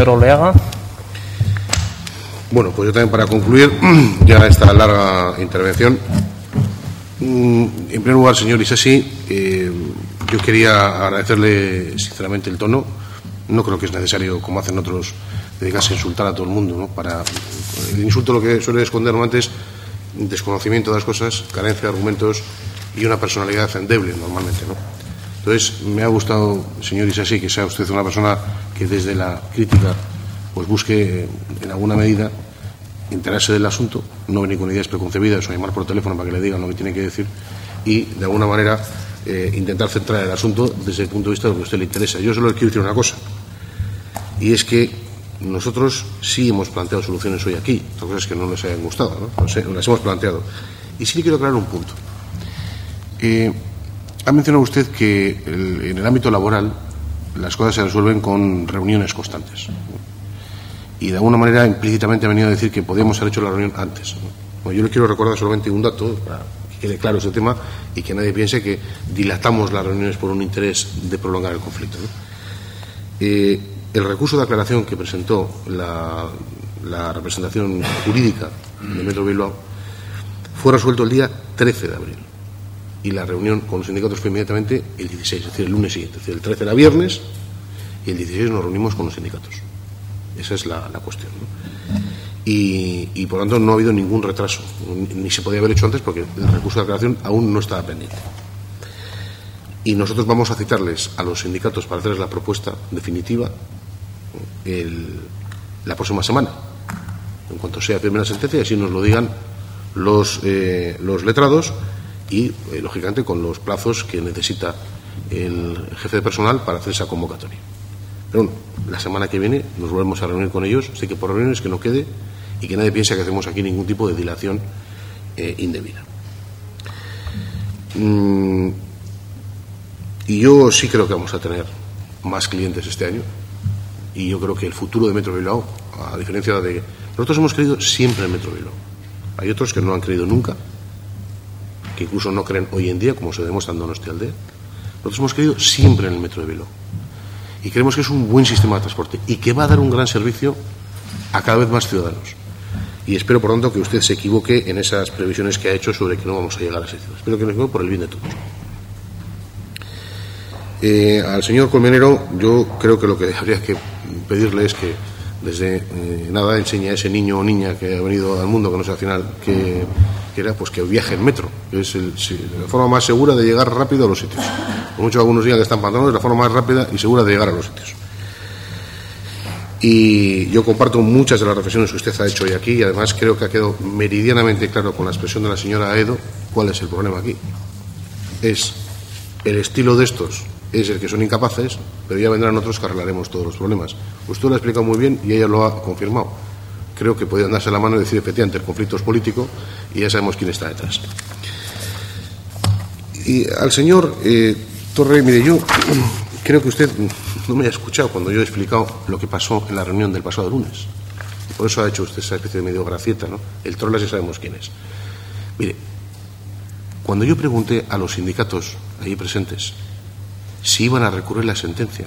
señor Oleaga. Bueno, pues yo también para concluir ya esta larga intervención. mm, En primer lugar, señor Isasi, eh, yo quería agradecerle sinceramente el tono. No creo que es necesario, como hacen otros, dedicarse a insultar a todo el mundo. ¿no? Para, el insulto lo que suele esconder normalmente es desconocimiento de las cosas, carencia de argumentos y una personalidad endeble normalmente. ¿no? Entonces, me ha gustado, señor Isasi, que sea usted una persona que desde la crítica pues busque, en alguna medida, enterarse del asunto, no venir con ideas preconcebidas o llamar por teléfono para que le digan lo que tiene que decir y, de alguna manera, eh, intentar centrar el asunto desde el punto de vista de lo que a usted le interesa. Yo solo quiero decir una cosa, y es que nosotros sí hemos planteado soluciones hoy aquí, otra cosa es que no les hayan gustado, ¿no? Las hemos planteado. Y sí le quiero aclarar un punto. Eh, ha mencionado usted que en el ámbito laboral las cosas se resuelven con reuniones constantes. Y de alguna manera implícitamente ha venido a decir que podíamos haber hecho la reunión antes. ¿no? Bueno, yo le quiero recordar solamente un dato para que quede claro ese tema y que nadie piense que dilatamos las reuniones por un interés de prolongar el conflicto. Eh, el recurso de aclaración que presentó la, la representación jurídica de Metro Bilbao fue resuelto el día 13 de abril y la reunión con los sindicatos fue inmediatamente el 16, es decir, el lunes siguiente. Es decir, el 13 era viernes y el 16 nos reunimos con los sindicatos. Esa es la, la cuestión. Y, y, por lo tanto no ha habido ningún retraso, ni se podía haber hecho antes porque el recurso de aclaración aún no estaba pendiente. Y nosotros vamos a citarles a los sindicatos para hacerles la propuesta definitiva el- la próxima semana, en cuanto sea firme la sentencia, y así nos lo digan los, eh, los letrados y, eh, lógicamente, con los plazos que necesita el jefe de personal para hacer esa convocatoria. Pero bueno, la semana que viene nos volvemos a reunir con ellos, así que por reuniones que no quede y que nadie piense que hacemos aquí ningún tipo de dilación eh, indebida. Mm, y yo sí creo que vamos a tener más clientes este año y yo creo que el futuro de Metro Bilbao, a diferencia de... Nosotros hemos creído siempre en Metro Bilbao. Hay otros que no han creído nunca, que incluso no creen hoy en día, como se demuestra en Donostia Aldea. Nosotros hemos creído siempre en el Metro de Bilbao y creemos que es un buen sistema de transporte y que va a dar un gran servicio a cada vez más ciudadanos. Y espero, por tanto, que usted se equivoque en esas previsiones que ha hecho sobre que no vamos a llegar a ese sitio. Espero que nos equivoque por el bien de todos. Eh, al señor Colmenero, yo creo que lo que habría que pedirle es que desde eh, nada enseñe a ese niño o niña que ha venido al mundo, que no sé al final que, que era, pues que viaje en metro, que es el- la forma más segura de llegar rápido a los sitios. Por mucho algunos digan que están pantalones, la forma más rápida y segura de llegar a los sitios. Y yo comparto muchas de las reflexiones que usted ha hecho hoy aquí y además creo que ha quedado meridianamente claro con la expresión de la señora Aedo cuál es el problema aquí. Es el estilo de estos es el que son incapaces, pero ya vendrán otros que arreglaremos todos los problemas. Usted lo ha explicado muy bien y ella lo ha confirmado. Creo que podrían darse la mano y decir efectivamente el conflicto es político y ya sabemos quién está detrás. Y al señor eh, Torre, mire, yo creo que usted no me ha escuchado cuando yo he explicado lo que pasó en la reunión del pasado lunes. Por eso ha hecho usted esa especie de medio gracieta, ¿no? El trola ya sabemos quién es. Mire, cuando yo pregunté a los sindicatos allí presentes si iban a recurrir la sentencia,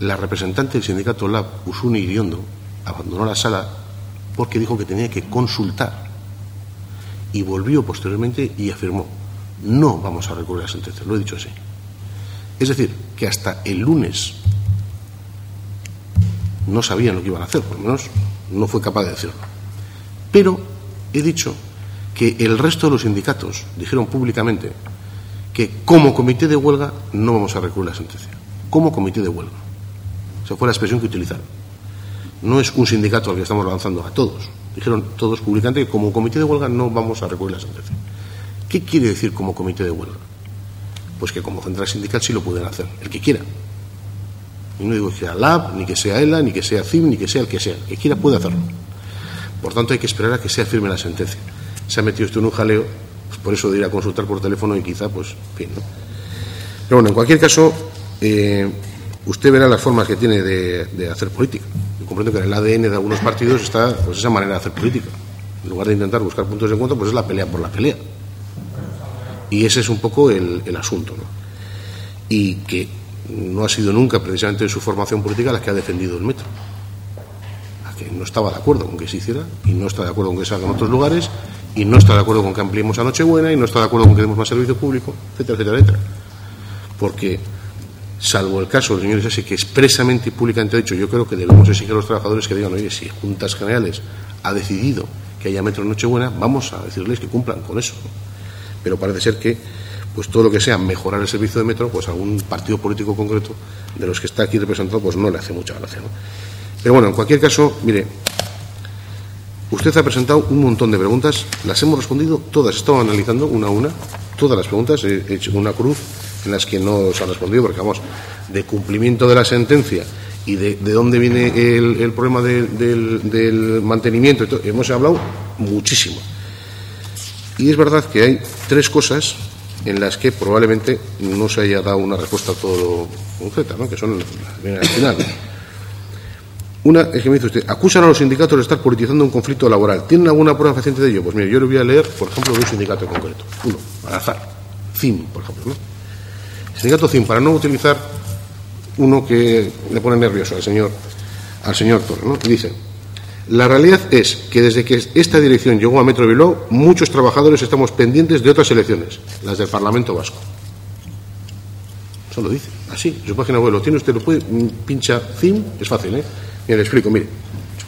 la representante del sindicato LAB, Usuni Iriondo, abandonó la sala porque dijo que tenía que consultar y volvió posteriormente y afirmó, no vamos a recurrir la sentencia, lo he dicho así. Es decir, que hasta el lunes no sabían lo que iban a hacer, por lo menos no fue capaz de decirlo. Pero he dicho que el resto de los sindicatos dijeron públicamente que como comité de huelga no vamos a recurrir la sentencia. Como comité de huelga. Esa fue la expresión que utilizaron. No es un sindicato al que estamos lanzando, a todos. Dijeron todos públicamente que como comité de huelga no vamos a recurrir la sentencia. ¿Qué quiere decir como comité de huelga? Pues que como central sindical sí lo pueden hacer, el que quiera. Y no digo que sea LAB, ni que sea ELA, ni que sea CIM, ni que sea el que sea. El que quiera puede hacerlo. Por tanto, hay que esperar a que sea firme la sentencia. Se ha metido usted en un jaleo, por eso de ir a consultar por teléfono y quizá, pues, en fin, ¿no? Pero bueno, en cualquier caso, eh, usted verá las formas que tiene de, hacer política. Yo comprendo que en el ADN de algunos partidos está pues, esa manera de hacer política. En lugar de intentar buscar puntos de encuentro, pues es la pelea por la pelea. Y ese es un poco el, asunto. Y que no ha sido nunca precisamente en su formación política la que ha defendido el metro. La que no estaba de acuerdo con que se hiciera y no está de acuerdo con que se haga en otros lugares y no está de acuerdo con que ampliemos a Nochebuena y no está de acuerdo con que demos más servicio público, etcétera, etcétera, etcétera. Porque, salvo el caso del señor Isasi, que expresamente y públicamente ha dicho, yo creo que debemos exigir a los trabajadores que digan, oye, si Juntas Generales ha decidido que haya metro en Nochebuena, vamos a decirles que cumplan con eso. Pero parece ser que pues todo lo que sea mejorar el servicio de metro, pues a un partido político concreto de los que está aquí representado, pues no le hace mucha gracia. Pero bueno, en cualquier caso, mire, usted ha presentado un montón de preguntas, las hemos respondido todas, estamos analizando una a una, todas las preguntas, he hecho una cruz en las que no se han respondido, porque vamos, de cumplimiento de la sentencia y de, dónde viene el, problema del, mantenimiento, hemos hablado muchísimo. Y es verdad que hay tres cosas en las que probablemente no se haya dado una respuesta todo concreta, ¿no? que son al final. Una es que me dice usted, acusan a los sindicatos de estar politizando un conflicto laboral. ¿Tienen alguna prueba fehaciente de ello? Pues mire, yo le voy a leer, por ejemplo, de un sindicato concreto. Uno, al azar. CIM, por ejemplo. ¿no? Sindicato CIM, para no utilizar uno que le pone nervioso al señor, al señor Torre, ¿no? dice, la realidad es que desde que esta dirección llegó a Metro Bilbao, muchos trabajadores estamos pendientes de otras elecciones, las del Parlamento Vasco. Eso lo dice, así, su página web lo tiene usted, lo puede, pincha CIM, es fácil, ¿eh? Mire, le explico, mire,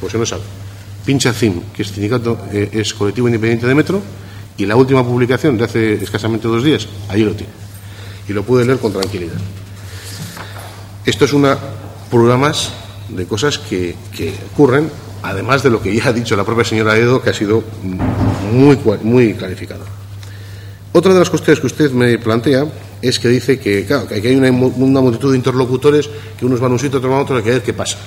pues si no sabe. Pincha CIM, que es sindicato, eh, es colectivo independiente de Metro, y la última publicación de hace escasamente dos días, ahí lo tiene. Y lo puede leer con tranquilidad. Esto es una prueba más de cosas que, que ocurren además de lo que ya ha dicho la propia señora Edo, que ha sido muy, muy. Otra de las cuestiones que usted me plantea es que dice que, claro, que hay una, multitud de interlocutores, que unos van a un sitio, otros van a otro, hay que ver qué pasa.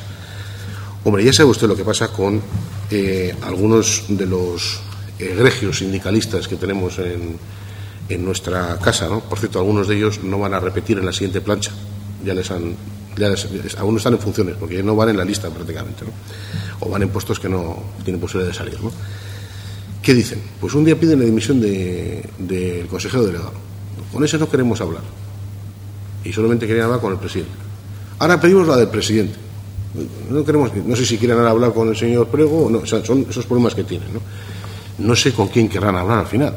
Hombre, ya sabe usted lo que pasa con eh, algunos de los egregios sindicalistas que tenemos en, en nuestra casa, ¿no? Por cierto, algunos de ellos no van a repetir en la siguiente plancha. Ya les han ya aún no están en funciones, porque no van en la lista prácticamente, ¿no? o van en puestos que no tienen posibilidad de salir. ¿no? ¿Qué dicen? Pues un día piden la dimisión del consejero delegado. Con ese no queremos hablar. Y solamente querían hablar con el presidente. Ahora pedimos la del presidente. No, queremos, no sé si quieren hablar con el señor Prego o sea, son esos problemas que tienen. ¿no? no sé con quién querrán hablar al final.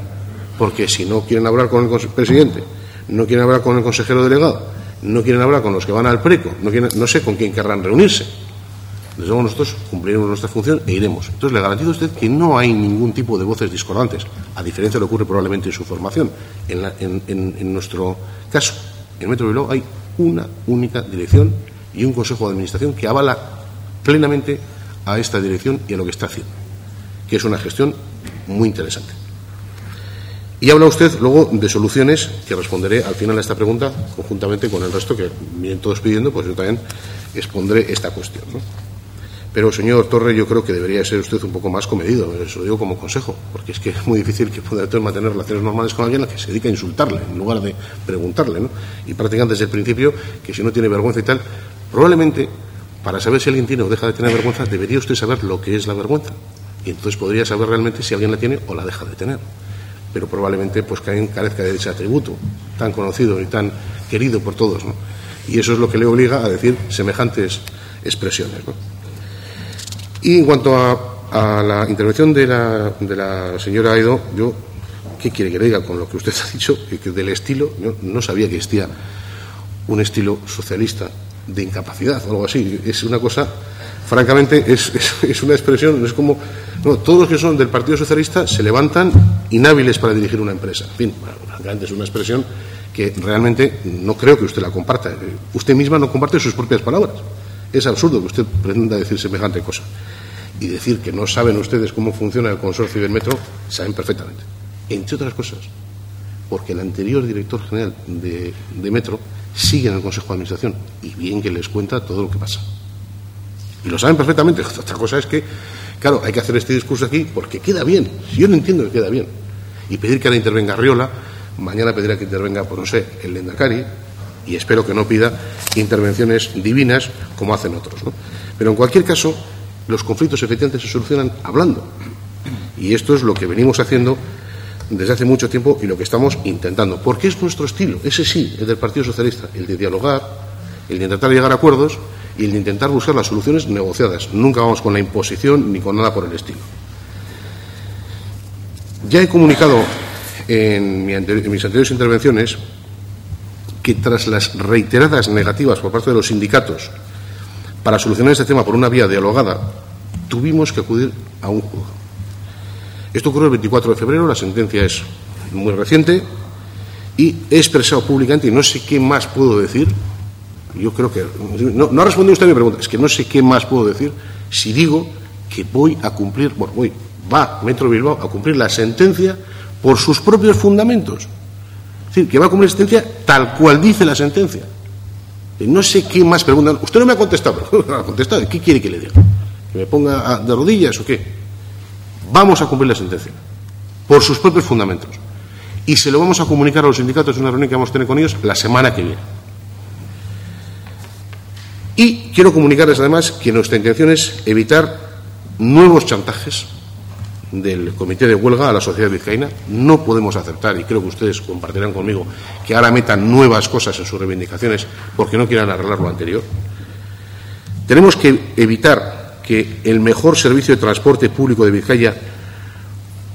Porque si no quieren hablar con el presidente, no quieren hablar con el consejero delegado, no quieren hablar con los que van al preco, no, no sé con quién querrán reunirse. Desde luego nosotros cumpliremos nuestra función e iremos. Entonces le garantizo a usted que no hay ningún tipo de voces discordantes, a diferencia de lo que ocurre probablemente en su formación. En, nuestro caso, en Metro Bilbao hay una única dirección y un consejo de administración que avala plenamente a esta dirección y a lo que está haciendo, que es una gestión muy interesante. Y habla usted luego de soluciones que responderé al final a esta pregunta conjuntamente con el resto que vienen todos pidiendo, pues yo también expondré esta cuestión. Pero, señor Torre, yo creo que debería ser usted un poco más comedido, eso lo digo como consejo, porque es que es muy difícil que pueda mantener relaciones normales con alguien a que se dedica a insultarle en lugar de preguntarle. ¿no? Y prácticamente desde el principio que si no tiene vergüenza y tal, probablemente para saber si alguien tiene o deja de tener vergüenza, debería usted saber lo que es la vergüenza. Y entonces podría saber realmente si alguien la tiene o la deja de tener pero probablemente pues carezca de ese atributo tan conocido y tan querido por todos. ¿no? Y eso es lo que le obliga a decir semejantes expresiones. ¿no? Y en cuanto a, la intervención de la, señora Aido, yo, ¿qué quiere que le diga con lo que usted ha dicho? Que del estilo, yo no sabía que existía un estilo socialista de incapacidad o algo así. Es una cosa, francamente, es, es una expresión, es como todos los que son del Partido Socialista se levantan inhábiles para dirigir una empresa. En fin, es una expresión que realmente no creo que usted la comparta. Usted misma no comparte sus propias palabras. Es absurdo que usted pretenda decir semejante cosa. Y decir que no saben ustedes cómo funciona el consorcio del metro, saben perfectamente. Entre otras cosas, porque el anterior director general de, de Metro sigue en el Consejo de Administración y bien que les cuenta todo lo que pasa. Y lo saben perfectamente. Otra cosa es que Claro, hay que hacer este discurso aquí porque queda bien. Yo no entiendo que queda bien. Y pedir que ahora intervenga Riola, mañana pedirá que intervenga, pues no sé, el Lendakari, y espero que no pida intervenciones divinas como hacen otros. Pero en cualquier caso, los conflictos efectivamente se solucionan hablando. Y esto es lo que venimos haciendo desde hace mucho tiempo y lo que estamos intentando. Porque es nuestro estilo, ese sí, el del Partido Socialista, el de dialogar, el de intentar llegar a acuerdos y el de intentar buscar las soluciones negociadas. Nunca vamos con la imposición ni con nada por el estilo. Ya he comunicado en, mis anteriores intervenciones que tras las reiteradas negativas por parte de los sindicatos para solucionar este tema por una vía dialogada, tuvimos que acudir a un juzgado. Esto ocurrió el 24 de febrero, la sentencia es muy reciente y he expresado públicamente, y no sé qué más puedo decir, yo creo que. No, ha respondido usted a mi pregunta, es que no sé qué más puedo decir si digo que voy a cumplir, bueno, voy, va Metro Bilbao a cumplir la sentencia por sus propios fundamentos. Es decir, que va a cumplir la sentencia tal cual dice la sentencia. No sé qué más preguntan. Usted no me ha contestado, pero no ha contestado. ¿Qué quiere que le diga? ¿Que me ponga de rodillas o qué? Vamos a cumplir la sentencia por sus propios fundamentos. Y se lo vamos a comunicar a los sindicatos en una reunión que vamos a tener con ellos la semana que viene. Y quiero comunicarles además que nuestra intención es evitar nuevos chantajes del comité de huelga a la sociedad vizcaína. No podemos aceptar, y creo que ustedes compartirán conmigo, que ahora metan nuevas cosas en sus reivindicaciones porque no quieran arreglar lo anterior. Tenemos que evitar que el mejor servicio de transporte público de Vizcaya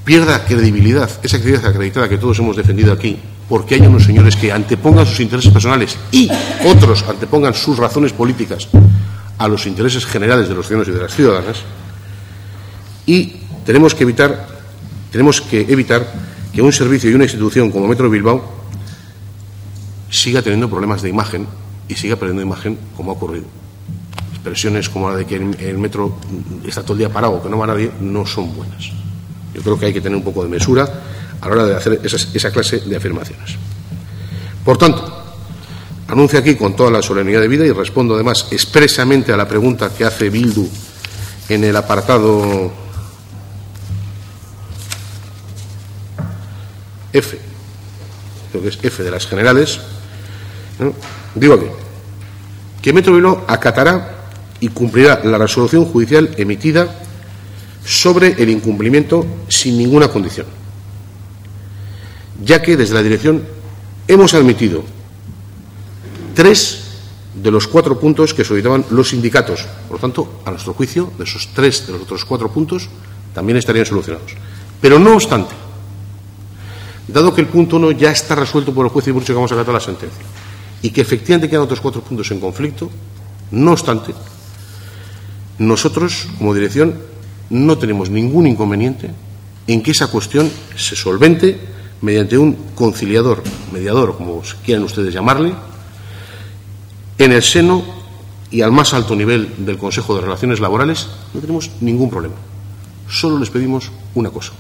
pierda credibilidad, esa credibilidad acreditada que todos hemos defendido aquí, porque hay unos señores que antepongan sus intereses personales y otros antepongan sus razones políticas a los intereses generales de los ciudadanos y de las ciudadanas. Y tenemos que evitar, tenemos que evitar que un servicio y una institución como Metro Bilbao siga teniendo problemas de imagen y siga perdiendo imagen como ha ocurrido. Expresiones como la de que el metro está todo el día parado, que no va nadie, no son buenas. Yo creo que hay que tener un poco de mesura a la hora de hacer esa clase de afirmaciones. Por tanto, anuncio aquí con toda la solemnidad de vida y respondo además expresamente a la pregunta que hace Bildu en el apartado F, creo que es F de las generales, digo aquí, que Metro Bilbao acatará y cumplirá la resolución judicial emitida sobre el incumplimiento sin ninguna condición, ya que desde la dirección hemos admitido tres de los cuatro puntos que solicitaban los sindicatos. Por lo tanto, a nuestro juicio, de esos tres de los otros cuatro puntos también estarían solucionados. Pero no obstante, dado que el punto uno ya está resuelto por el juez y mucho que vamos a acatar la sentencia, y que efectivamente quedan otros cuatro puntos en conflicto, no obstante, nosotros, como dirección, no tenemos ningún inconveniente en que esa cuestión se solvente mediante un conciliador, mediador, como quieran ustedes llamarle, en el seno y al más alto nivel del Consejo de Relaciones Laborales, no tenemos ningún problema. Solo les pedimos una cosa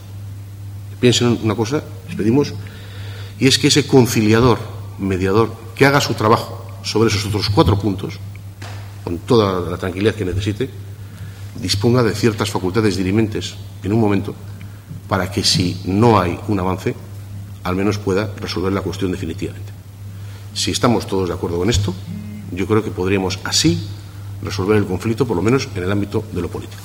piensen en una cosa, les pedimos, y es que ese conciliador, mediador, que haga su trabajo sobre esos otros cuatro puntos, con toda la tranquilidad que necesite, disponga de ciertas facultades dirimentes en un momento para que si no hay un avance, al menos pueda resolver la cuestión definitivamente. Si estamos todos de acuerdo con esto, yo creo que podríamos así resolver el conflicto, por lo menos en el ámbito de lo político.